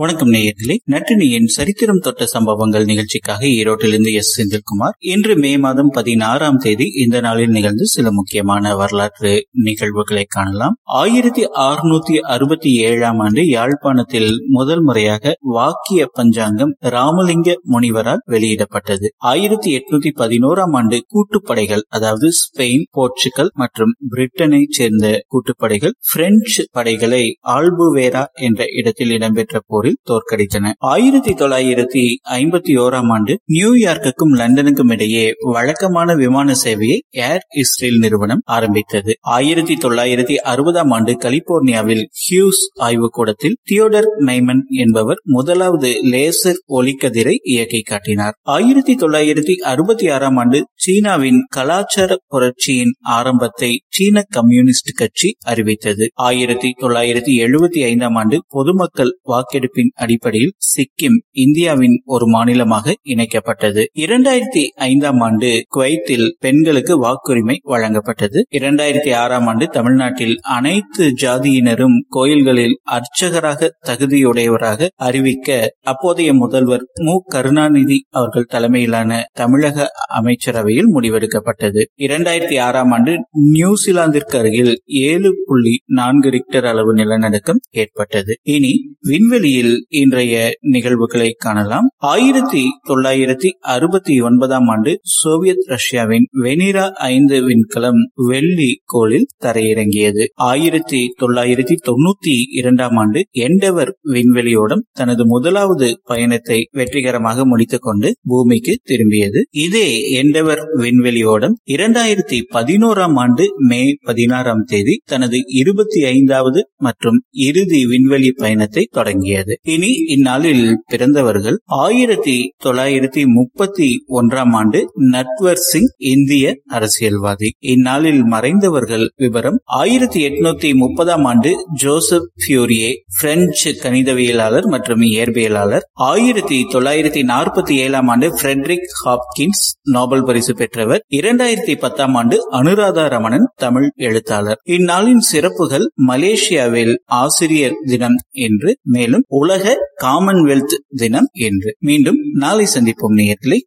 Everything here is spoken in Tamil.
வணக்கம் நேயர்களே. நட்டினியின் சரித்திரம் தொட்ட சம்பவங்கள் நிகழ்ச்சிக்காக ஈரோட்டிலிருந்து எஸ். செந்தில்குமார். இன்று மே மாதம் பதினாறாம் தேதி இந்த நாளில் நிகழ்ந்து சில முக்கியமான வரலாற்று நிகழ்வுகளை காணலாம். ஆயிரத்தி அறுநூத்தி அறுபத்தி ஏழாம் ஆண்டு யாழ்ப்பாணத்தில் முதல் முறையாக வாக்கிய பஞ்சாங்கம் ராமலிங்க முனிவரால் வெளியிடப்பட்டது. ஆயிரத்தி எட்நூத்தி பதினோராம் ஆண்டு கூட்டுப்படைகள் அதாவது ஸ்பெயின் போர்ச்சுகல் மற்றும் பிரிட்டனை சேர்ந்த கூட்டுப்படைகள் பிரெஞ்சு படைகளை ஆல்புவேரா என்ற இடத்தில் இடம்பெற்ற போரில் போரில் தோற்கடித்தன ஆயிரத்தி தொள்ளாயிரத்தி ஐம்பத்தி ஓராம் ஆண்டு நியூயார்க்குக்கும் லண்டனுக்கும் இடையே வழக்கமான விமான சேவையை ஏர் இஸ்ரேல் நிறுவனம் ஆரம்பித்தது. ஆயிரத்தி தொள்ளாயிரத்தி அறுபதாம் ஆண்டு கலிபோர்னியாவில் ஹியூஸ் ஆய்வுக்கூடத்தில் தியோடர் நைமன் என்பவர் முதலாவது லேசர் ஒளிக்கதிரை இயக்கி காட்டினார். ஆயிரத்தி தொள்ளாயிரத்தி அறுபத்தி ஆறாம் ஆண்டு சீனாவின் கலாச்சார புரட்சியின் ஆரம்பத்தை சீன கம்யூனிஸ்ட் கட்சி அறிவித்தது. ஆயிரத்தி தொள்ளாயிரத்தி எழுபத்தி ஐந்தாம் ஆண்டு பொதுமக்கள் வாக்கெடுப்பின் அடிப்படையில் சிக்கிம் இந்தியாவின் ஒரு மாநிலமாக இணைக்கப்பட்டது. இரண்டாயிரத்தி ஐந்தாம் ஆண்டு குவைத்தில் பெண்களுக்கு வாக்குரிமை வழங்கப்பட்டது. இரண்டாயிரத்தி ஆறாம் ஆண்டு தமிழ்நாட்டில் அனைத்து ஜாதியினரும் கோயில்களில் அர்ச்சகராக தகுதியுடையவராக அறிவிக்க அப்போதைய முதல்வர் மு. கருணாநிதி அவர்கள் தலைமையிலான தமிழக அமைச்சரவையில் முடிவெடுக்கப்பட்டது. இரண்டாயிரத்தி ஆறாம் ஆண்டு நியூசிலாந்திற்கு அருகில் ஏழு புள்ளி நான்கு ரிக்டர் அளவு நிலநடுக்கம் ஏற்பட்டது. இனி விண்வெளியில் இன்றைய நிகழ்வுகளை காணலாம். ஆயிரத்தி தொள்ளாயிரத்தி அறுபத்தி ஒன்பதாம் ஆண்டு சோவியத் ரஷ்யாவின் வெனிரா ஐந்து விண்கலம் வெள்ளி கோளில் தரையிறங்கியது. ஆயிரத்தி தொள்ளாயிரத்தி தொண்ணூத்தி இரண்டாம் ஆண்டு எண்டவர் விண்வெளியோடம் தனது முதலாவது பயணத்தை வெற்றிகரமாக முடித்துக் கொண்டு பூமிக்கு திரும்பியது. இதே எண்டவர் விண்வெளியோடம் இரண்டாயிரத்தி பதினோராம் ஆண்டு மே பதினாறாம் தேதி தனது இருபத்தி ஐந்தாவது மற்றும் இறுதி விண்வெளி பயணத்தை தொடங்கியது. இனி இந்நாளில் பிறந்தவர்கள் ஆயிரத்தி தொள்ளாயிரத்தி முப்பத்தி ஒன்றாம் ஆண்டு நட்வர் சிங் இந்திய அரசியல்வாதி. இந்நாளில் மறைந்தவர்கள் விவரம் ஆயிரத்தி எட்நூத்தி முப்பதாம் ஆண்டு ஜோசப் பியூரியே பிரெஞ்சு கணிதவியலாளர் மற்றும் இயற்பியலாளர். ஆயிரத்தி தொள்ளாயிரத்தி நாற்பத்தி ஏழாம் ஆண்டு பிரெட்ரிக் ஹாப்கின்ஸ் நோபல் பரிசு பெற்றவர். இரண்டாயிரத்தி பத்தாம் ஆண்டு அனுராதா ரமணன் தமிழ் எழுத்தாளர். இந்நாளின் சிறப்புகள் மலேசியாவில் ஆசிரியர் தினம் என்று மேலும் உலக காமன்வெல்த் தினம் என்று மீண்டும் நாளை சந்திப்போம் நேயத்திலே